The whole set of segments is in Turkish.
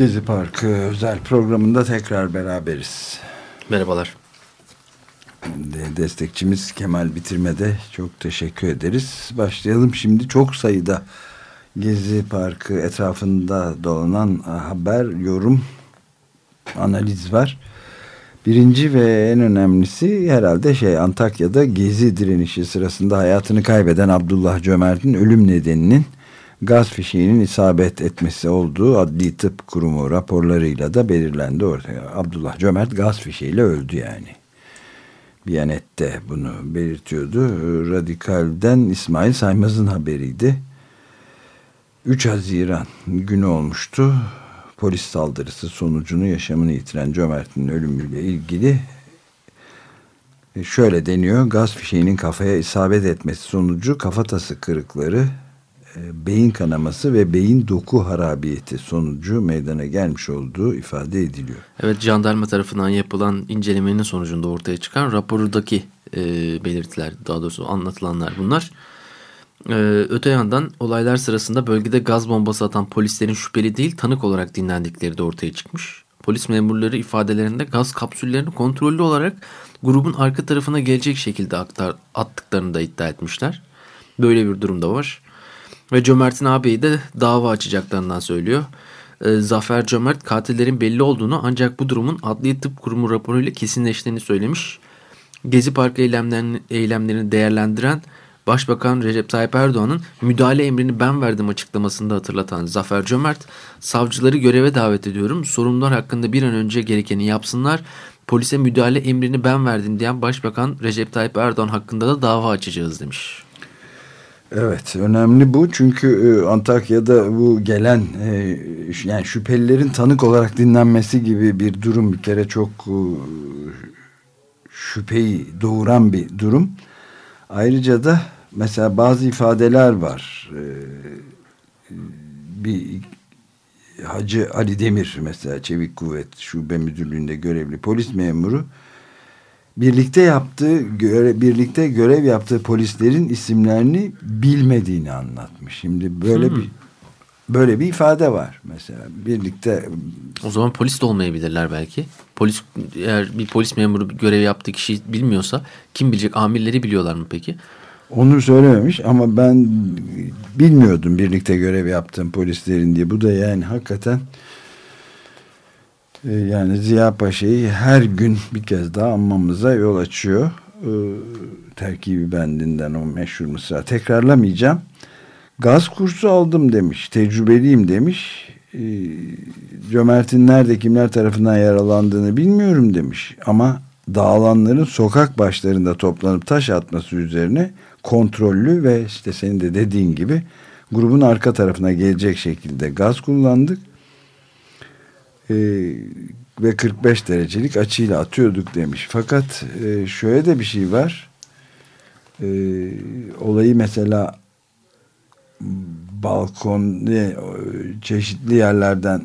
Gezi Parkı özel programında tekrar beraberiz. Merhabalar. Destekçimiz Kemal Bitirme'de çok teşekkür ederiz. Başlayalım şimdi çok sayıda Gezi Parkı etrafında dolanan haber, yorum, analiz var. Birinci ve en önemlisi herhalde şey Antakya'da Gezi direnişi sırasında hayatını kaybeden Abdullah Cömert'in ölüm nedeninin gaz fişeğinin isabet etmesi olduğu adli tıp kurumu raporlarıyla da belirlendi ortaya. Abdullah Cömert gaz fişeğiyle öldü yani. Biyanet'te bunu belirtiyordu. Radikal'den İsmail Saymaz'ın haberiydi. 3 Haziran günü olmuştu. Polis saldırısı sonucunu yaşamını yitiren Cömert'in ölümüyle ilgili e, şöyle deniyor. Gaz fişeğinin kafaya isabet etmesi sonucu kafatası kırıkları beyin kanaması ve beyin doku harabiyeti sonucu meydana gelmiş olduğu ifade ediliyor. Evet jandarma tarafından yapılan incelemenin sonucunda ortaya çıkan rapordaki e, belirtiler daha doğrusu anlatılanlar bunlar. E, öte yandan olaylar sırasında bölgede gaz bombası atan polislerin şüpheli değil tanık olarak dinlendikleri de ortaya çıkmış. Polis memurları ifadelerinde gaz kapsüllerini kontrollü olarak grubun arka tarafına gelecek şekilde aktar, attıklarını da iddia etmişler. Böyle bir durumda var. Ve Cömert'in ağabeyi de dava açacaklarından söylüyor. E, Zafer Cömert katillerin belli olduğunu ancak bu durumun Adli Tıp Kurumu raporuyla kesinleştiğini söylemiş. Gezi Parkı eylemlerini, eylemlerini değerlendiren Başbakan Recep Tayyip Erdoğan'ın müdahale emrini ben verdim açıklamasında hatırlatan Zafer Cömert, savcıları göreve davet ediyorum, sorumlular hakkında bir an önce gerekeni yapsınlar, polise müdahale emrini ben verdim diyen Başbakan Recep Tayyip Erdoğan hakkında da dava açacağız demiş. Evet önemli bu çünkü e, Antakya'da bu gelen e, yani şüphelilerin tanık olarak dinlenmesi gibi bir durum bir kere çok e, şüpheyi doğuran bir durum. Ayrıca da mesela bazı ifadeler var. Bir Hacı Ali Demir mesela Çevik Kuvvet Şube Müdürlüğü'nde görevli polis memuru birlikte yaptığı göre, birlikte görev yaptığı polislerin isimlerini bilmediğini anlatmış. Şimdi böyle hmm. bir böyle bir ifade var mesela birlikte o zaman polis de olmayabilirler belki. Polis eğer bir polis memuru görev yaptığı kişi bilmiyorsa kim bilecek amirleri biliyorlar mı peki? Onu söylememiş ama ben bilmiyordum birlikte görev yaptığım polislerin diye. Bu da yani hakikaten yani Ziya Paşa'yı her gün bir kez daha anmamıza yol açıyor. Ee, terkibi bendinden o meşhur mısra. Tekrarlamayacağım. Gaz kursu aldım demiş. Tecrübeliyim demiş. Ee, Cömert'in nerede kimler tarafından yaralandığını bilmiyorum demiş. Ama dağılanların sokak başlarında toplanıp taş atması üzerine kontrollü ve işte senin de dediğin gibi grubun arka tarafına gelecek şekilde gaz kullandık e, ve 45 derecelik açıyla atıyorduk demiş. Fakat e, şöyle de bir şey var. E, olayı mesela balkon çeşitli yerlerden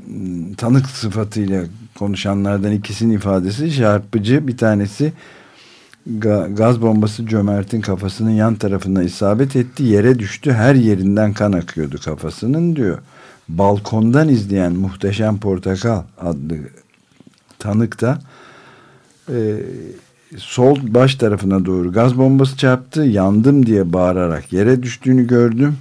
tanık sıfatıyla konuşanlardan ikisinin ifadesi çarpıcı. Bir tanesi gaz bombası Cömert'in kafasının yan tarafına isabet etti. Yere düştü. Her yerinden kan akıyordu kafasının diyor balkondan izleyen Muhteşem Portakal adlı tanık da e, sol baş tarafına doğru gaz bombası çarptı. Yandım diye bağırarak yere düştüğünü gördüm.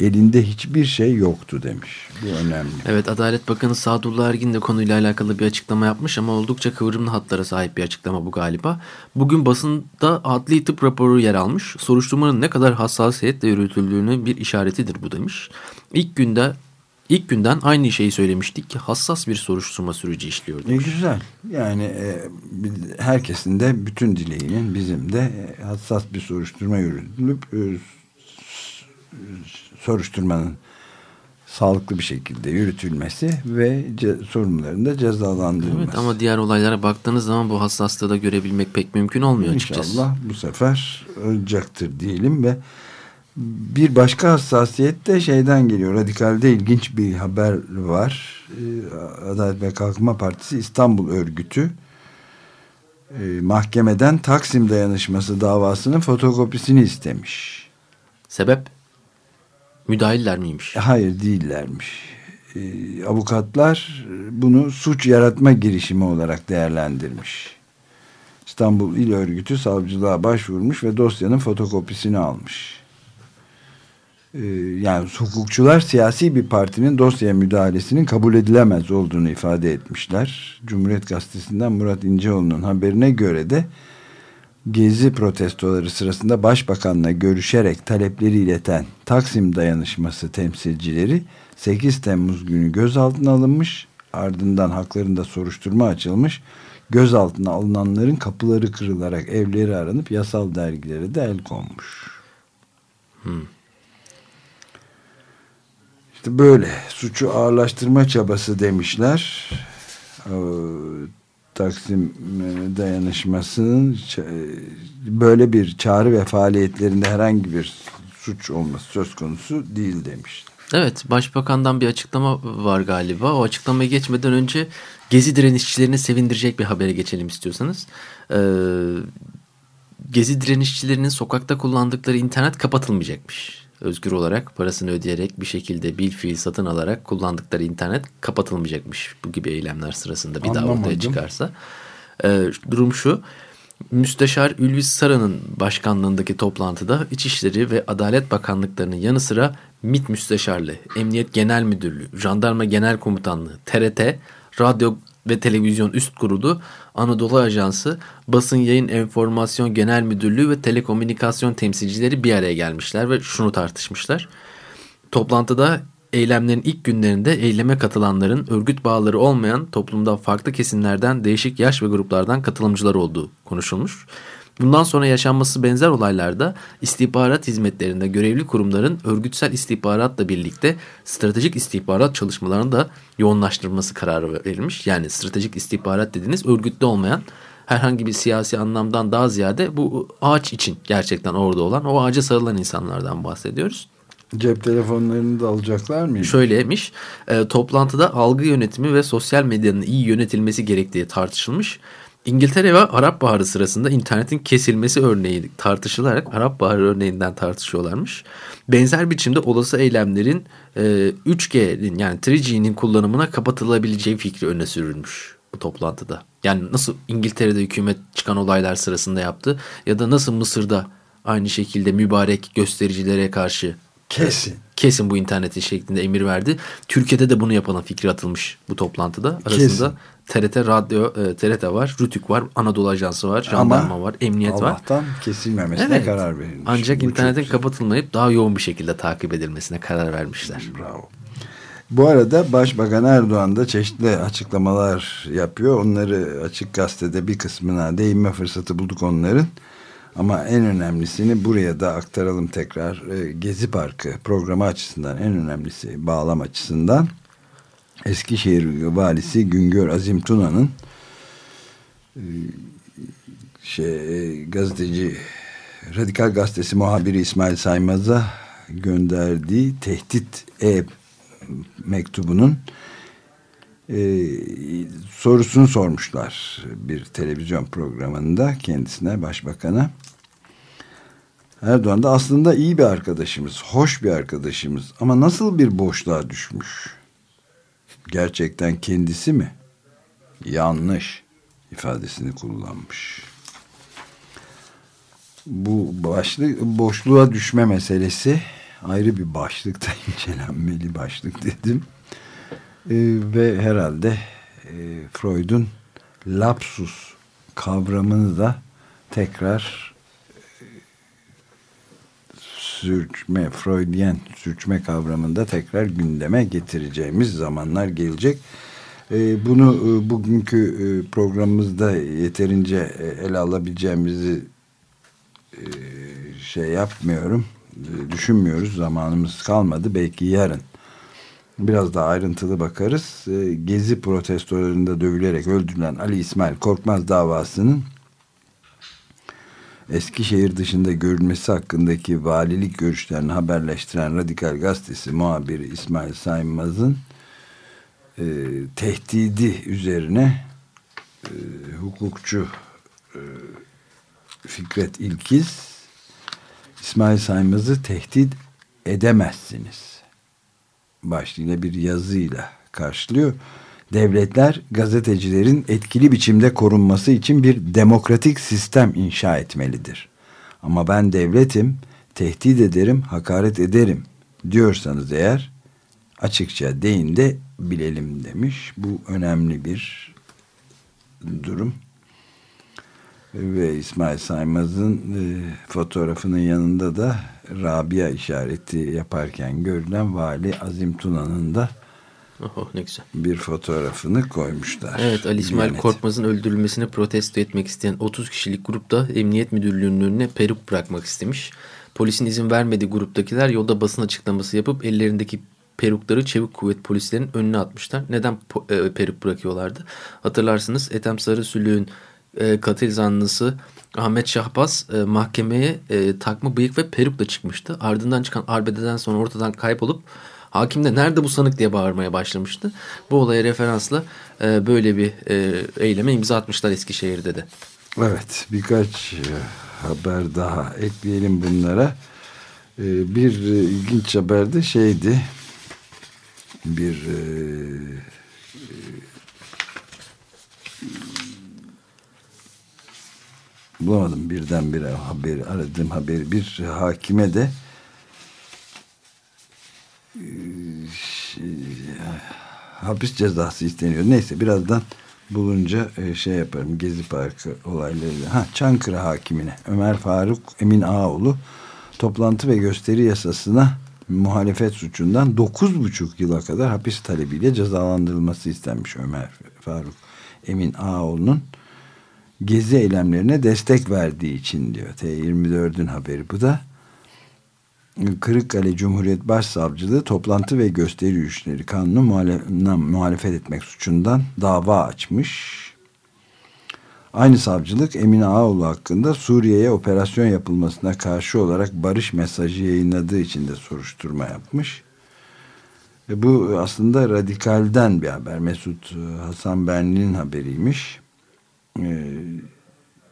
Elinde hiçbir şey yoktu demiş. Bu önemli. Evet Adalet Bakanı Sadullah Ergin de konuyla alakalı bir açıklama yapmış ama oldukça kıvrımlı hatlara sahip bir açıklama bu galiba. Bugün basında adli tıp raporu yer almış. Soruşturmanın ne kadar hassasiyetle yürütüldüğünü bir işaretidir bu demiş. İlk günde ilk günden aynı şeyi söylemiştik ki hassas bir soruşturma süreci işliyordu. Ne güzel. Yani e, herkesin de bütün dileğinin bizim de e, hassas bir soruşturma yürütülüp e, soruşturmanın sağlıklı bir şekilde yürütülmesi ve sorumluların da cezalandırılması. Evet ama diğer olaylara baktığınız zaman bu hassaslığı da görebilmek pek mümkün olmuyor İnşallah açıkçası. İnşallah bu sefer olacaktır diyelim ve bir başka hassasiyet de şeyden geliyor. Radikalde ilginç bir haber var. Ee, Adalet ve Kalkınma Partisi İstanbul Örgütü e, mahkemeden Taksim dayanışması davasının fotokopisini istemiş. Sebep? Müdahiller miymiş? Hayır değillermiş. Ee, avukatlar bunu suç yaratma girişimi olarak değerlendirmiş. İstanbul İl Örgütü savcılığa başvurmuş ve dosyanın fotokopisini almış. Ee, yani hukukçular siyasi bir partinin dosyaya müdahalesinin kabul edilemez olduğunu ifade etmişler. Cumhuriyet Gazetesi'nden Murat İnceoğlu'nun haberine göre de Gezi protestoları sırasında başbakanla görüşerek talepleri ileten Taksim dayanışması temsilcileri 8 Temmuz günü gözaltına alınmış ardından haklarında soruşturma açılmış gözaltına alınanların kapıları kırılarak evleri aranıp yasal dergilere de el konmuş. Hmm. İşte böyle suçu ağırlaştırma çabası demişler. Taksim e, dayanışmasının böyle bir çağrı ve faaliyetlerinde herhangi bir suç olması söz konusu değil demişler. Evet başbakandan bir açıklama var galiba. O açıklamaya geçmeden önce gezi direnişçilerini sevindirecek bir habere geçelim istiyorsanız. Ee, gezi direnişçilerinin sokakta kullandıkları internet kapatılmayacakmış özgür olarak parasını ödeyerek bir şekilde bil fiil satın alarak kullandıkları internet kapatılmayacakmış bu gibi eylemler sırasında bir Anlamadım. daha ortaya çıkarsa. Ee, durum şu. Müsteşar Ülvis Sara'nın başkanlığındaki toplantıda İçişleri ve Adalet Bakanlıklarının yanı sıra MİT Müsteşarlığı, Emniyet Genel Müdürlüğü, Jandarma Genel Komutanlığı, TRT, Radyo ve Televizyon Üst Kurulu, Anadolu Ajansı, Basın Yayın Enformasyon Genel Müdürlüğü ve Telekomünikasyon temsilcileri bir araya gelmişler ve şunu tartışmışlar. Toplantıda eylemlerin ilk günlerinde eyleme katılanların örgüt bağları olmayan toplumda farklı kesimlerden değişik yaş ve gruplardan katılımcılar olduğu konuşulmuş. Bundan sonra yaşanması benzer olaylarda istihbarat hizmetlerinde görevli kurumların örgütsel istihbaratla birlikte stratejik istihbarat çalışmalarını da yoğunlaştırması kararı verilmiş. Yani stratejik istihbarat dediğiniz örgütlü olmayan herhangi bir siyasi anlamdan daha ziyade bu ağaç için gerçekten orada olan o ağaca sarılan insanlardan bahsediyoruz. Cep telefonlarını da alacaklar mı? Şöyleymiş, e, toplantıda algı yönetimi ve sosyal medyanın iyi yönetilmesi gerektiği tartışılmış. İngiltere ve Arap Baharı sırasında internetin kesilmesi örneği tartışılarak Arap Baharı örneğinden tartışıyorlarmış. Benzer biçimde olası eylemlerin e, 3G'nin yani 3G'nin kullanımına kapatılabileceği fikri öne sürülmüş bu toplantıda. Yani nasıl İngiltere'de hükümet çıkan olaylar sırasında yaptı ya da nasıl Mısır'da aynı şekilde mübarek göstericilere karşı kesin kesin bu interneti şeklinde emir verdi. Türkiye'de de bunu yapılan fikri atılmış bu toplantıda. Arasında kesin. TRT Radyo, e, TRT var, Rütük var, Anadolu Ajansı var, Jandarma Ama var, Emniyet Allah'tan var. Allah'tan kesilmemesine evet. karar verilmiş. Ancak bu internetin çok... kapatılmayıp daha yoğun bir şekilde takip edilmesine karar vermişler. Bravo. Bu arada Başbakan Erdoğan da çeşitli açıklamalar yapıyor. Onları açık gazetede bir kısmına değinme fırsatı bulduk onların. Ama en önemlisini buraya da aktaralım tekrar. E, Gezi Parkı programı açısından en önemlisi bağlam açısından Eskişehir valisi Güngör Azim Tuna'nın e, şey gazeteci Radikal Gazetesi muhabiri İsmail Saymaz'a gönderdiği tehdit e mektubunun e, sorusunu sormuşlar bir televizyon programında kendisine başbakana. Erdoğan da aslında iyi bir arkadaşımız, hoş bir arkadaşımız ama nasıl bir boşluğa düşmüş? Gerçekten kendisi mi? Yanlış ifadesini kullanmış. Bu başlık boşluğa düşme meselesi ayrı bir başlıkta incelenmeli başlık dedim. Ee, ve herhalde e, Freud'un lapsus kavramını da tekrar sürçme, Freudian sürçme kavramında tekrar gündeme getireceğimiz zamanlar gelecek. E, bunu e, bugünkü e, programımızda yeterince e, ele alabileceğimizi e, şey yapmıyorum, e, düşünmüyoruz. Zamanımız kalmadı. Belki yarın biraz daha ayrıntılı bakarız. E, Gezi protestolarında dövülerek öldürülen Ali İsmail Korkmaz davasının Eskişehir dışında görülmesi hakkındaki valilik görüşlerini haberleştiren Radikal Gazetesi muhabiri İsmail Saymaz'ın e, tehdidi üzerine e, hukukçu e, Fikret İlkiz İsmail Saymaz'ı tehdit edemezsiniz başlığıyla bir yazıyla karşılıyor. Devletler gazetecilerin etkili biçimde korunması için bir demokratik sistem inşa etmelidir. Ama ben devletim, tehdit ederim, hakaret ederim diyorsanız eğer açıkça deyin de bilelim demiş. Bu önemli bir durum. Ve İsmail Saymaz'ın e, fotoğrafının yanında da Rabia işareti yaparken görülen Vali Azim Tuna'nın da Oh, ne güzel. bir fotoğrafını koymuşlar. Evet Ali İsmail Diyanet. Korkmaz'ın öldürülmesini protesto etmek isteyen 30 kişilik grupta Emniyet Müdürlüğü'nün önüne peruk bırakmak istemiş. Polisin izin vermediği gruptakiler yolda basın açıklaması yapıp ellerindeki perukları çevik kuvvet polislerinin önüne atmışlar. Neden e, peruk bırakıyorlardı? Hatırlarsınız Ethem Sarısülüğün e, katil zanlısı Ahmet Şahbaz e, mahkemeye e, takma bıyık ve perukla çıkmıştı. Ardından çıkan arbededen sonra ortadan kaybolup hakim de nerede bu sanık diye bağırmaya başlamıştı. Bu olaya referansla e, böyle bir e, eyleme imza atmışlar Eskişehir'de de. Evet birkaç e, haber daha ekleyelim bunlara. E, bir e, ilginç haber de şeydi. Bir e, bulamadım birdenbire haberi aradığım haberi bir hakime de hapis cezası isteniyor. Neyse birazdan bulunca şey yaparım. Gezi Parkı olaylarıyla. Ha, Çankırı hakimine Ömer Faruk Emin Ağoğlu toplantı ve gösteri yasasına muhalefet suçundan 9,5 yıla kadar hapis talebiyle cezalandırılması istenmiş Ömer Faruk Emin Ağoğlu'nun gezi eylemlerine destek verdiği için diyor. T24'ün haberi bu da. Kırıkkale Cumhuriyet Başsavcılığı toplantı ve gösteri yürüyüşleri kanunu muhalef muhalefet etmek suçundan dava açmış. Aynı savcılık Emine Ağoğlu hakkında Suriye'ye operasyon yapılmasına karşı olarak barış mesajı yayınladığı için de soruşturma yapmış. Ve bu aslında radikalden bir haber. Mesut Hasan Benli'nin haberiymiş. Ee,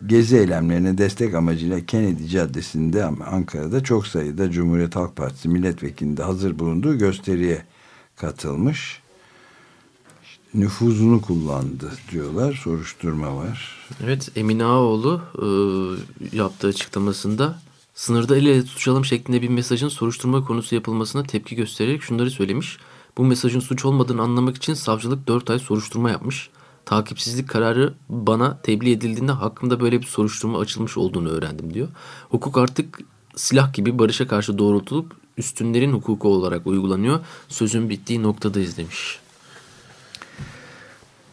gezi eylemlerine destek amacıyla Kennedy Caddesi'nde Ankara'da çok sayıda Cumhuriyet Halk Partisi milletvekilinde hazır bulunduğu gösteriye katılmış. İşte nüfuzunu kullandı diyorlar. Soruşturma var. Evet Emine Ağoğlu e, yaptığı açıklamasında sınırda el ele tutuşalım şeklinde bir mesajın soruşturma konusu yapılmasına tepki göstererek şunları söylemiş. Bu mesajın suç olmadığını anlamak için savcılık 4 ay soruşturma yapmış. Takipsizlik kararı bana tebliğ edildiğinde hakkımda böyle bir soruşturma açılmış olduğunu öğrendim diyor. Hukuk artık silah gibi barışa karşı doğrultulup üstünlerin hukuku olarak uygulanıyor. Sözün bittiği noktadayız demiş.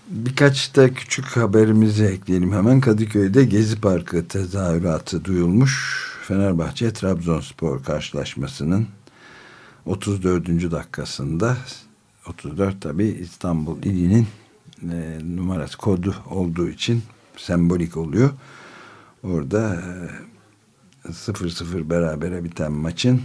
Birkaç da küçük haberimizi ekleyelim. Hemen Kadıköy'de Gezi Parkı tezahüratı duyulmuş. Fenerbahçe Trabzonspor karşılaşmasının 34. dakikasında 34 tabi İstanbul ilinin e, numarası kodu olduğu için sembolik oluyor. Orada e, 0-0 berabere biten maçın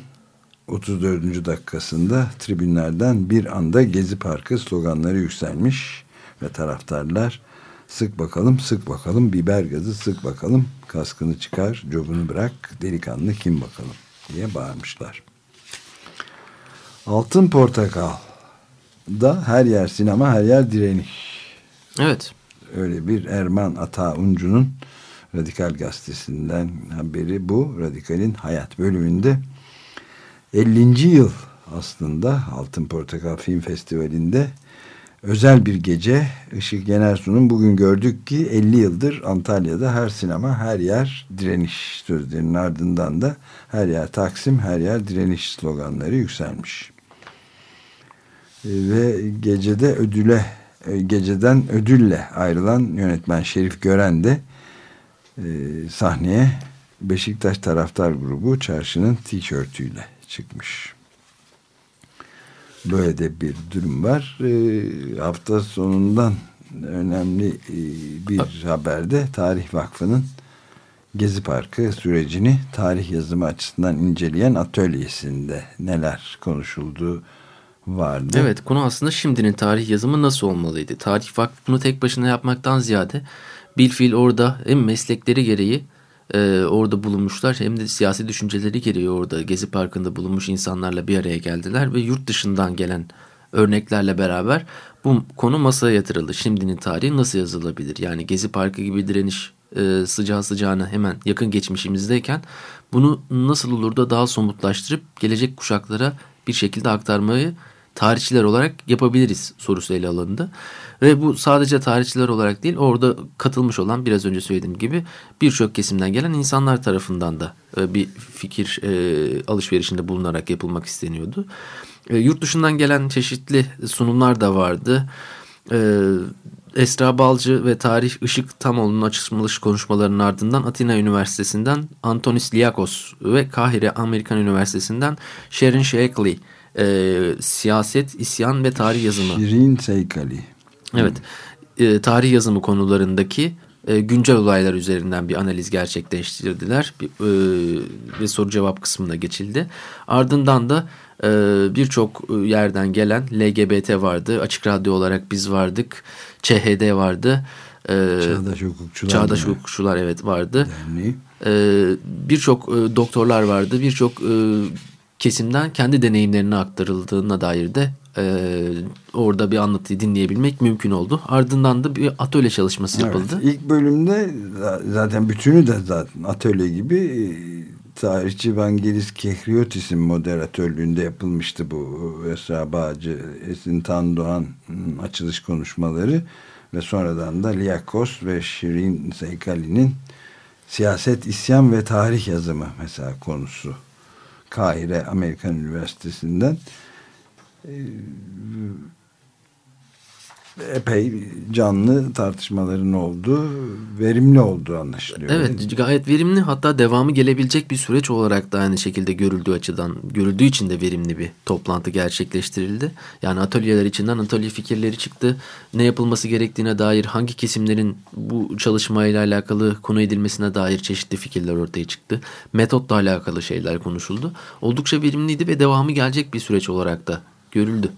34. dakikasında tribünlerden bir anda Gezi Parkı sloganları yükselmiş ve taraftarlar sık bakalım sık bakalım biber gazı sık bakalım kaskını çıkar cobunu bırak delikanlı kim bakalım diye bağırmışlar. Altın Portakal da her yer sinema her yer direniş. Evet. Öyle bir Erman Ata Uncu'nun Radikal Gazetesi'nden haberi bu. Radikal'in hayat bölümünde 50. yıl aslında Altın Portakal Film Festivali'nde özel bir gece. Işık Yenersu'nun bugün gördük ki 50 yıldır Antalya'da her sinema her yer direniş sözlerinin ardından da her yer Taksim her yer direniş sloganları yükselmiş. E, ve gecede ödüle geceden ödülle ayrılan yönetmen Şerif Gören de e, sahneye Beşiktaş taraftar grubu çarşının tişörtüyle çıkmış. Böyle de bir durum var. E, hafta sonundan önemli e, bir haberde Tarih Vakfı'nın Gezi Parkı sürecini tarih yazımı açısından inceleyen atölyesinde neler konuşulduğu vardı. Evet konu aslında şimdinin tarih yazımı nasıl olmalıydı? Tarih Vakfı bunu tek başına yapmaktan ziyade bilfil orada hem meslekleri gereği e, orada bulunmuşlar hem de siyasi düşünceleri gereği orada Gezi Parkı'nda bulunmuş insanlarla bir araya geldiler ve yurt dışından gelen örneklerle beraber bu konu masaya yatırıldı. Şimdinin tarihi nasıl yazılabilir? Yani Gezi Parkı gibi direniş e, sıcağı sıcağına hemen yakın geçmişimizdeyken bunu nasıl olur da daha somutlaştırıp gelecek kuşaklara bir şekilde aktarmayı tarihçiler olarak yapabiliriz sorusu ele alındı. Ve bu sadece tarihçiler olarak değil orada katılmış olan biraz önce söylediğim gibi birçok kesimden gelen insanlar tarafından da e, bir fikir e, alışverişinde bulunarak yapılmak isteniyordu. E, yurt dışından gelen çeşitli sunumlar da vardı. Esra Balcı ve Tarih Işık Tamoğlu'nun açılış konuşmalarının ardından Atina Üniversitesi'nden Antonis Liakos ve Kahire Amerikan Üniversitesi'nden Sharon Shackley e, siyaset, isyan ve tarih yazımı. Şirin Seykali. Evet, e, tarih yazımı konularındaki e, güncel olaylar üzerinden bir analiz gerçekleştirdiler bir, e, ve soru cevap kısmına geçildi. Ardından da e, birçok yerden gelen LGBT vardı, Açık Radyo olarak biz vardık, ÇHD vardı. E, Çağdaş Hukukçular. Çağdaş Hukukçular evet vardı. E, birçok e, doktorlar vardı, birçok e, kesimden kendi deneyimlerini aktarıldığına dair de e, orada bir anlatıyı dinleyebilmek mümkün oldu. Ardından da bir atölye çalışması evet, yapıldı. İlk bölümde zaten bütünü de zaten atölye gibi e, tarihçi Vangelis Kehriotis'in moderatörlüğünde yapılmıştı bu Esra Bağcı, Esin Tandoğan açılış konuşmaları ve sonradan da Liakos ve Şirin Seykali'nin siyaset, isyan ve tarih yazımı mesela konusu Kahire Amerikan Üniversitesi'nden e, epey canlı tartışmaların olduğu, verimli olduğu anlaşılıyor. Evet, gayet verimli hatta devamı gelebilecek bir süreç olarak da aynı şekilde görüldüğü açıdan, görüldüğü için de verimli bir toplantı gerçekleştirildi. Yani atölyeler içinden atölye fikirleri çıktı. Ne yapılması gerektiğine dair, hangi kesimlerin bu çalışmayla alakalı konu edilmesine dair çeşitli fikirler ortaya çıktı. Metotla alakalı şeyler konuşuldu. Oldukça verimliydi ve devamı gelecek bir süreç olarak da görüldü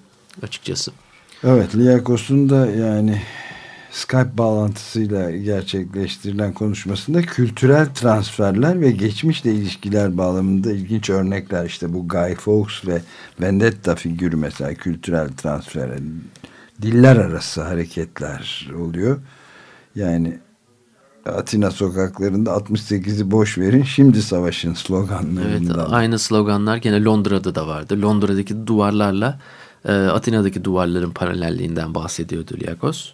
açıkçası. Evet Liakos'un da yani Skype bağlantısıyla gerçekleştirilen konuşmasında kültürel transferler ve geçmişle ilişkiler bağlamında ilginç örnekler işte bu Guy Fawkes ve Vendetta figürü mesela kültürel transfer diller arası hareketler oluyor. Yani Atina sokaklarında 68'i boş verin şimdi savaşın sloganlarından. Evet aynı sloganlar gene Londra'da da vardı. Londra'daki duvarlarla e, Atina'daki duvarların paralelliğinden bahsediyordu Liakos.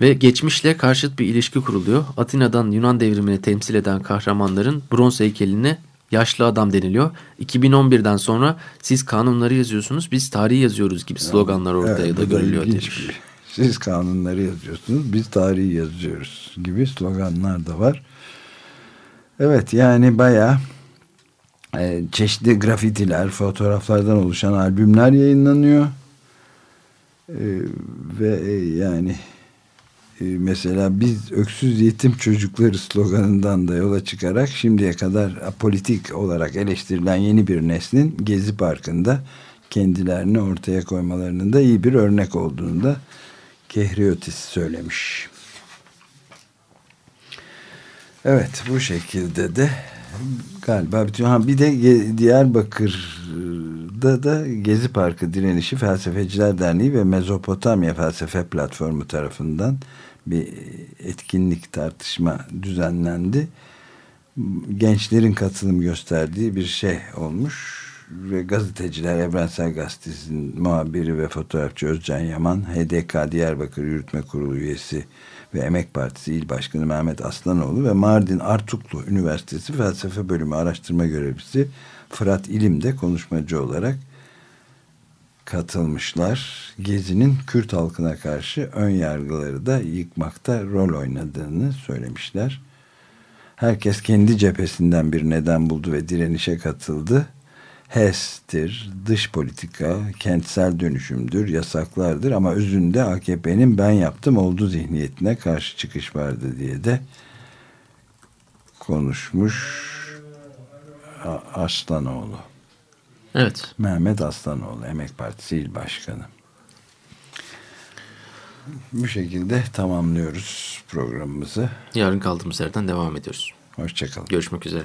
Ve geçmişle karşıt bir ilişki kuruluyor. Atina'dan Yunan devrimini temsil eden kahramanların bronz heykeline yaşlı adam deniliyor. 2011'den sonra siz kanunları yazıyorsunuz biz tarihi yazıyoruz gibi sloganlar ortaya evet, da görülüyor demiş. Siz kanunları yazıyorsunuz biz tarihi yazıyoruz gibi sloganlar da var. Evet yani bayağı e, çeşitli grafitiler, fotoğraflardan oluşan albümler yayınlanıyor. E, ve e, yani mesela biz öksüz yetim çocukları sloganından da yola çıkarak şimdiye kadar politik olarak eleştirilen yeni bir neslin Gezi Parkı'nda kendilerini ortaya koymalarının da iyi bir örnek olduğunu da Kehriotis söylemiş. Evet bu şekilde de Galiba bütün ha bir de Diyarbakır'da da Gezi Parkı Direnişi Felsefeciler Derneği ve Mezopotamya Felsefe Platformu tarafından bir etkinlik tartışma düzenlendi. Gençlerin katılım gösterdiği bir şey olmuş. Ve gazeteciler Evrensel Gazetesi'nin muhabiri ve fotoğrafçı Özcan Yaman, HDK Diyarbakır Yürütme Kurulu üyesi ve Emek Partisi İl Başkanı Mehmet Aslanoğlu ve Mardin Artuklu Üniversitesi Felsefe Bölümü araştırma görevlisi Fırat İlim de konuşmacı olarak katılmışlar. Gezi'nin Kürt halkına karşı ön yargıları da yıkmakta rol oynadığını söylemişler. Herkes kendi cephesinden bir neden buldu ve direnişe katıldı. HES'tir, dış politika, kentsel dönüşümdür, yasaklardır ama özünde AKP'nin ben yaptım oldu zihniyetine karşı çıkış vardı diye de konuşmuş Aslanoğlu. Evet. Mehmet Aslanoğlu, Emek Partisi İl Başkanı. Bu şekilde tamamlıyoruz programımızı. Yarın kaldığımız yerden devam ediyoruz. Hoşçakalın. Görüşmek üzere.